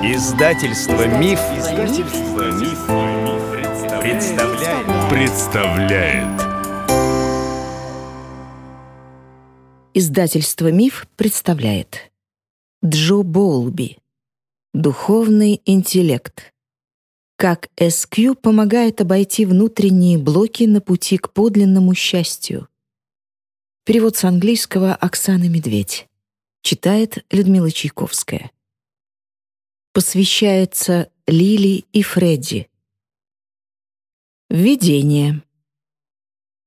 Издательство Миф, Издательство Миф, представляет. представляет. Издательство Миф представляет. Джо Болби. Духовный интеллект. Как SQ помогает обойти внутренние блоки на пути к подлинному счастью. Перевод с английского Оксаны Медведь. Читает Людмила Чайковская посвящается Лили и Фредди. Введение.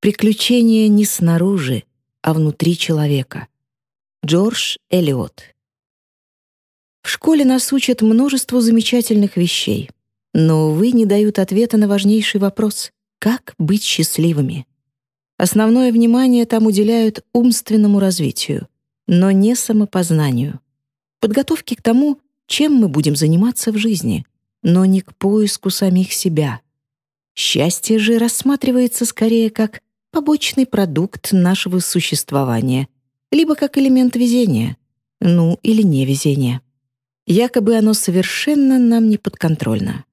Приключения не снаружи, а внутри человека. Джордж Элиот. В школе нас учат множеству замечательных вещей, но, увы, не дают ответа на важнейший вопрос — как быть счастливыми? Основное внимание там уделяют умственному развитию, но не самопознанию, подготовке к тому, чем мы будем заниматься в жизни, но не к поиску самих себя. Счастье же рассматривается скорее как побочный продукт нашего существования, либо как элемент везения, ну или невезения. Якобы оно совершенно нам не подконтрольно.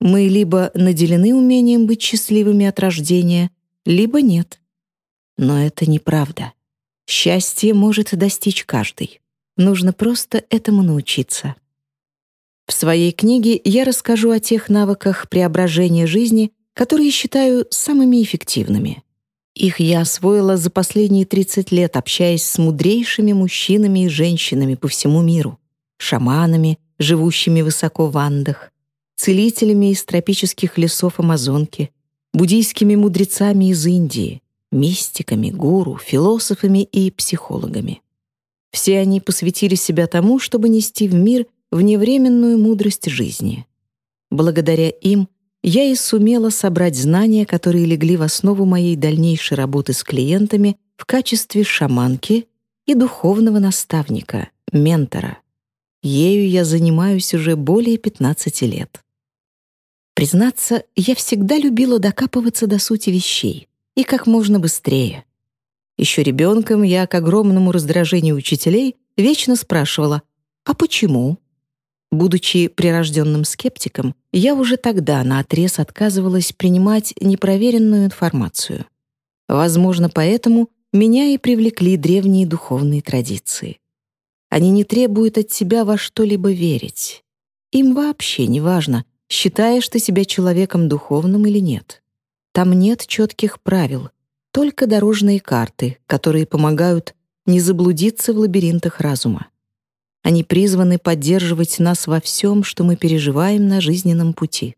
Мы либо наделены умением быть счастливыми от рождения, либо нет. Но это неправда. Счастье может достичь каждый. Нужно просто этому научиться. В своей книге я расскажу о тех навыках преображения жизни, которые считаю самыми эффективными. Их я освоила за последние 30 лет, общаясь с мудрейшими мужчинами и женщинами по всему миру, шаманами, живущими высоко в Андах, целителями из тропических лесов Амазонки, буддийскими мудрецами из Индии, мистиками, гуру, философами и психологами. Все они посвятили себя тому, чтобы нести в мир вневременную мудрость жизни. Благодаря им я и сумела собрать знания, которые легли в основу моей дальнейшей работы с клиентами в качестве шаманки и духовного наставника, ментора. Ею я занимаюсь уже более 15 лет. Признаться, я всегда любила докапываться до сути вещей и как можно быстрее. Еще ребенком я, к огромному раздражению учителей, вечно спрашивала «А почему?». Будучи прирожденным скептиком, я уже тогда наотрез отказывалась принимать непроверенную информацию. Возможно, поэтому меня и привлекли древние духовные традиции. Они не требуют от тебя во что-либо верить. Им вообще не важно, считаешь ты себя человеком духовным или нет. Там нет четких правил, только дорожные карты, которые помогают не заблудиться в лабиринтах разума. Они призваны поддерживать нас во всем, что мы переживаем на жизненном пути.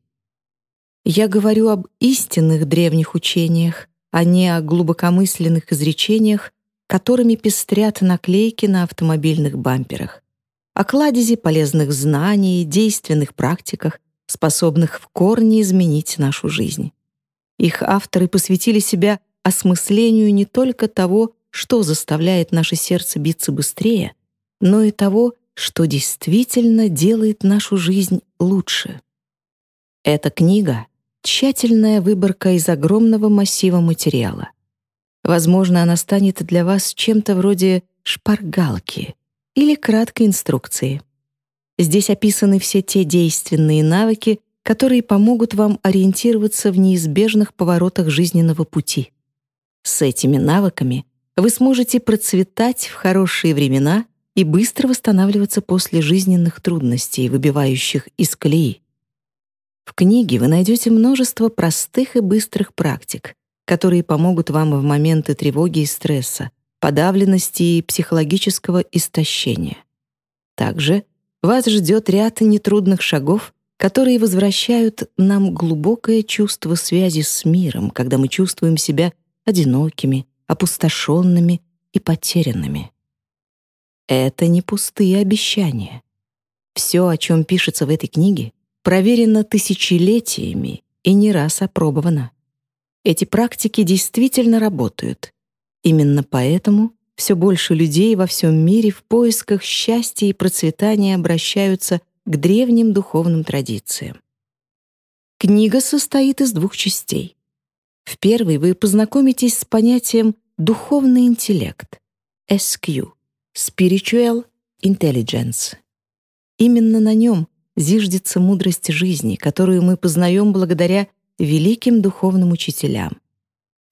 Я говорю об истинных древних учениях, а не о глубокомысленных изречениях, которыми пестрят наклейки на автомобильных бамперах, о кладезе полезных знаний действенных практиках, способных в корне изменить нашу жизнь. Их авторы посвятили себя осмыслению не только того, что заставляет наше сердце биться быстрее — но и того, что действительно делает нашу жизнь лучше. Эта книга — тщательная выборка из огромного массива материала. Возможно, она станет для вас чем-то вроде шпаргалки или краткой инструкции. Здесь описаны все те действенные навыки, которые помогут вам ориентироваться в неизбежных поворотах жизненного пути. С этими навыками вы сможете процветать в хорошие времена и быстро восстанавливаться после жизненных трудностей, выбивающих из колеи. В книге вы найдете множество простых и быстрых практик, которые помогут вам в моменты тревоги и стресса, подавленности и психологического истощения. Также вас ждет ряд нетрудных шагов, которые возвращают нам глубокое чувство связи с миром, когда мы чувствуем себя одинокими, опустошенными и потерянными. Это не пустые обещания. Все, о чем пишется в этой книге, проверено тысячелетиями и не раз опробовано. Эти практики действительно работают. Именно поэтому все больше людей во всем мире в поисках счастья и процветания обращаются к древним духовным традициям. Книга состоит из двух частей. В первой вы познакомитесь с понятием «духовный интеллект» — SQ — Spiritual Intelligence. Именно на нем зиждется мудрость жизни, которую мы познаем благодаря великим духовным учителям.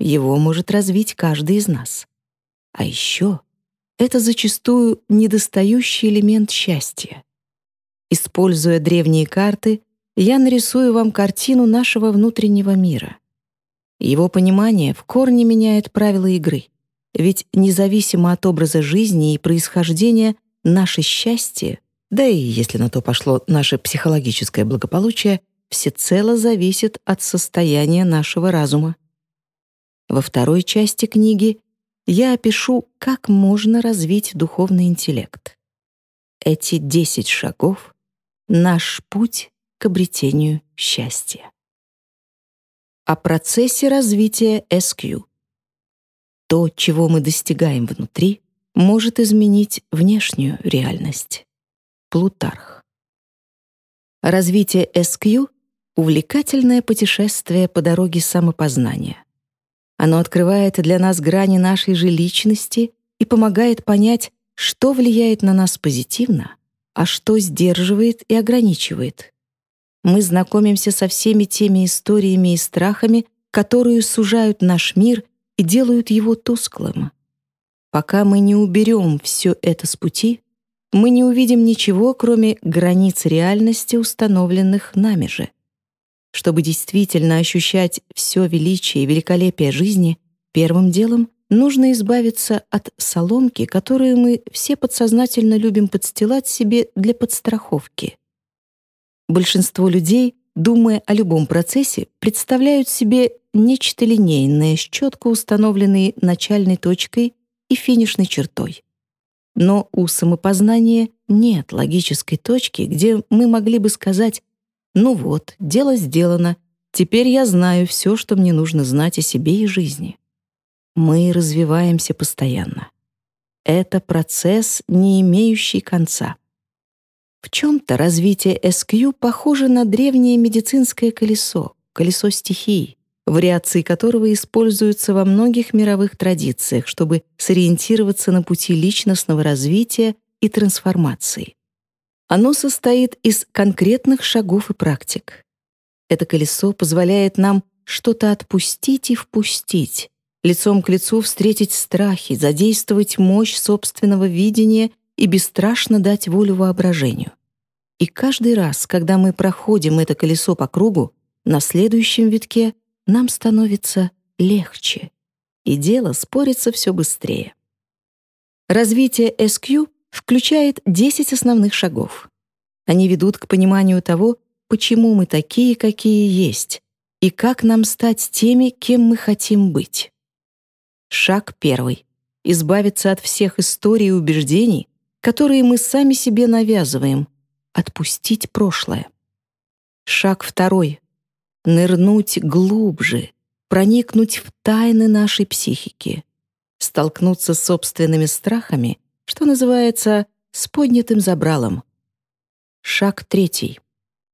Его может развить каждый из нас. А еще это зачастую недостающий элемент счастья. Используя древние карты, я нарисую вам картину нашего внутреннего мира. Его понимание в корне меняет правила игры. Ведь независимо от образа жизни и происхождения, наше счастье, да и, если на то пошло, наше психологическое благополучие, всецело зависит от состояния нашего разума. Во второй части книги я опишу, как можно развить духовный интеллект. Эти 10 шагов — наш путь к обретению счастья. О процессе развития SQ. То, чего мы достигаем внутри, может изменить внешнюю реальность. Плутарх. Развитие SQ — увлекательное путешествие по дороге самопознания. Оно открывает для нас грани нашей же личности и помогает понять, что влияет на нас позитивно, а что сдерживает и ограничивает. Мы знакомимся со всеми теми историями и страхами, которые сужают наш мир и делают его тусклым. Пока мы не уберем все это с пути, мы не увидим ничего, кроме границ реальности, установленных нами же. Чтобы действительно ощущать все величие и великолепие жизни, первым делом нужно избавиться от соломки, которую мы все подсознательно любим подстилать себе для подстраховки. Большинство людей, думая о любом процессе, представляют себе нечто линейное с четко установленной начальной точкой и финишной чертой. Но у самопознания нет логической точки, где мы могли бы сказать «Ну вот, дело сделано, теперь я знаю все, что мне нужно знать о себе и жизни». Мы развиваемся постоянно. Это процесс, не имеющий конца. В чем-то развитие SQ похоже на древнее медицинское колесо, колесо стихий, вариации которого используются во многих мировых традициях, чтобы сориентироваться на пути личностного развития и трансформации. Оно состоит из конкретных шагов и практик. Это колесо позволяет нам что-то отпустить и впустить, лицом к лицу встретить страхи, задействовать мощь собственного видения и бесстрашно дать волю воображению. И каждый раз, когда мы проходим это колесо по кругу, на следующем витке нам становится легче, и дело спорится все быстрее. Развитие SQ включает 10 основных шагов. Они ведут к пониманию того, почему мы такие, какие есть, и как нам стать теми, кем мы хотим быть. Шаг первый — избавиться от всех историй и убеждений, которые мы сами себе навязываем, отпустить прошлое. Шаг второй нырнуть глубже, проникнуть в тайны нашей психики, столкнуться с собственными страхами, что называется, с поднятым забралом. Шаг третий.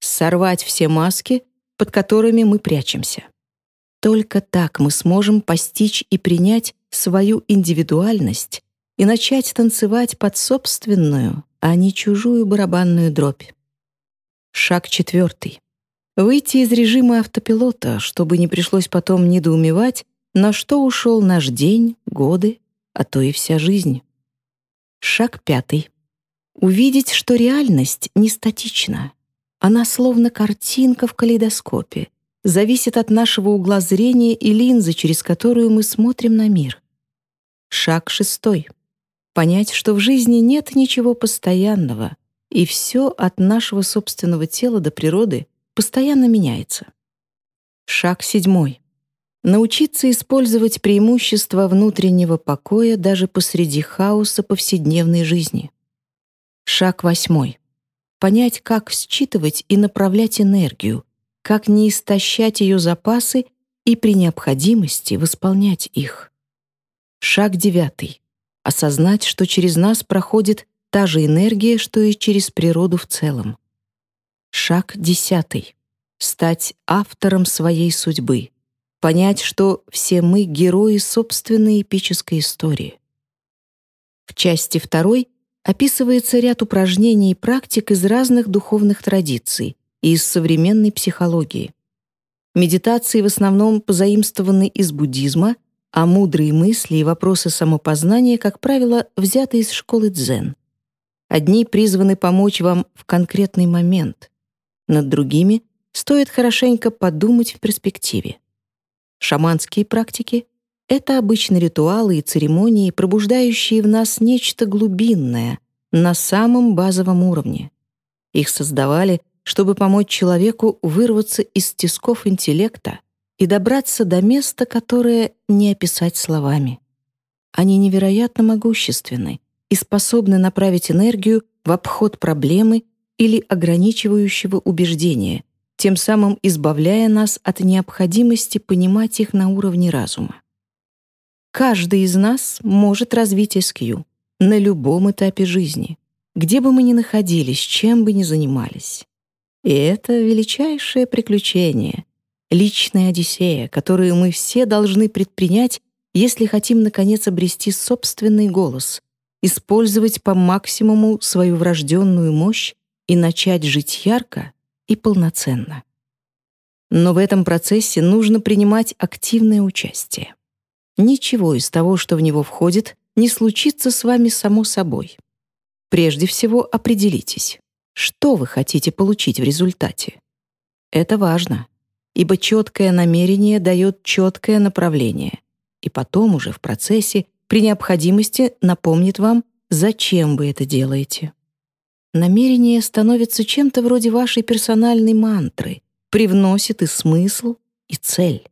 Сорвать все маски, под которыми мы прячемся. Только так мы сможем постичь и принять свою индивидуальность и начать танцевать под собственную, а не чужую барабанную дробь. Шаг четвертый выйти из режима автопилота, чтобы не пришлось потом недоумевать, на что ушел наш день, годы, а то и вся жизнь. Шаг пятый. Увидеть, что реальность не статична. Она словно картинка в калейдоскопе, зависит от нашего угла зрения и линзы, через которую мы смотрим на мир. Шаг шестой. Понять, что в жизни нет ничего постоянного, и все от нашего собственного тела до природы постоянно меняется. Шаг седьмой. Научиться использовать преимущества внутреннего покоя даже посреди хаоса повседневной жизни. Шаг восьмой. Понять, как считывать и направлять энергию, как не истощать ее запасы и при необходимости восполнять их. Шаг девятый. Осознать, что через нас проходит та же энергия, что и через природу в целом. Шаг десятый. Стать автором своей судьбы. Понять, что все мы — герои собственной эпической истории. В части второй описывается ряд упражнений и практик из разных духовных традиций и из современной психологии. Медитации в основном позаимствованы из буддизма, а мудрые мысли и вопросы самопознания, как правило, взяты из школы дзен. Одни призваны помочь вам в конкретный момент, над другими стоит хорошенько подумать в перспективе. Шаманские практики — это обычно ритуалы и церемонии, пробуждающие в нас нечто глубинное на самом базовом уровне. Их создавали, чтобы помочь человеку вырваться из тисков интеллекта и добраться до места, которое не описать словами. Они невероятно могущественны и способны направить энергию в обход проблемы или ограничивающего убеждения, тем самым избавляя нас от необходимости понимать их на уровне разума. Каждый из нас может развить SQ на любом этапе жизни, где бы мы ни находились, чем бы ни занимались. И это величайшее приключение, личная Одиссея, которую мы все должны предпринять, если хотим, наконец, обрести собственный голос, использовать по максимуму свою врожденную мощь и начать жить ярко и полноценно. Но в этом процессе нужно принимать активное участие. Ничего из того, что в него входит, не случится с вами само собой. Прежде всего определитесь, что вы хотите получить в результате. Это важно, ибо четкое намерение дает четкое направление, и потом уже в процессе при необходимости напомнит вам, зачем вы это делаете. Намерение становится чем-то вроде вашей персональной мантры, привносит и смысл, и цель.